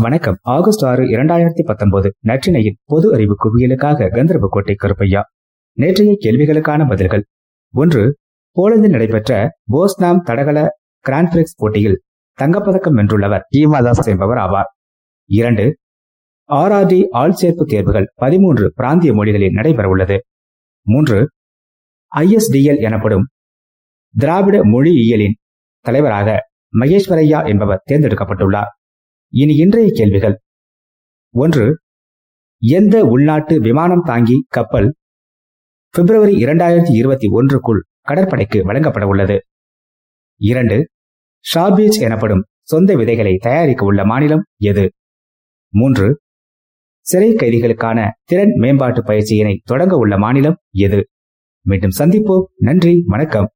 வணக்கம். ஆகஸ்ட் ஆறு இரண்டாயிரத்தி பத்தொன்பது நற்றினையின் பொது அறிவு குவியலுக்காக கந்தர்வக்கோட்டை கருப்பையா. நேற்றைய கேள்விகளுக்கான பதில்கள். ஒன்று போலந்தில் நடைபெற்ற போஸ்நாம் தடகள கிராண்ட்பிரிக்ஸ் போட்டியில் தங்கப்பதக்கம் வென்றுள்ளவர் ஈமாதாஸ் என்பவர் ஆவார். இரண்டு ஆர்ஆர்டி ஆள் சேர்ப்பு தேர்வுகள் பதிமூன்று பிராந்திய மொழிகளில் நடைபெறவுள்ளது. மூன்று ஐஎஸ்டிஎல் எனப்படும் திராவிட மொழியியலின் தலைவராக மகேஸ்வரையா என்பவர் தேர்ந்தெடுக்கப்பட்டுள்ளார். இனி இன்றைய கேள்விகள். ஒன்று எந்த உள்நாட்டு விமானம் தாங்கி கப்பல் பிப்ரவரி இரண்டாயிரத்தி இருபத்தி ஒன்றுக்குள் கடற்படைக்கு வழங்கப்பட உள்ளது? இரண்டு ஷாபீச் எனப்படும் சொந்த விதைகளை தயாரிக்க உள்ள மாநிலம் எது? மூன்று சிறை கைதிகளுக்கான திறன் மேம்பாட்டு பயிற்சியினை தொடங்க உள்ள மாநிலம் எது? மீண்டும் சந்திப்போம். நன்றி வணக்கம்.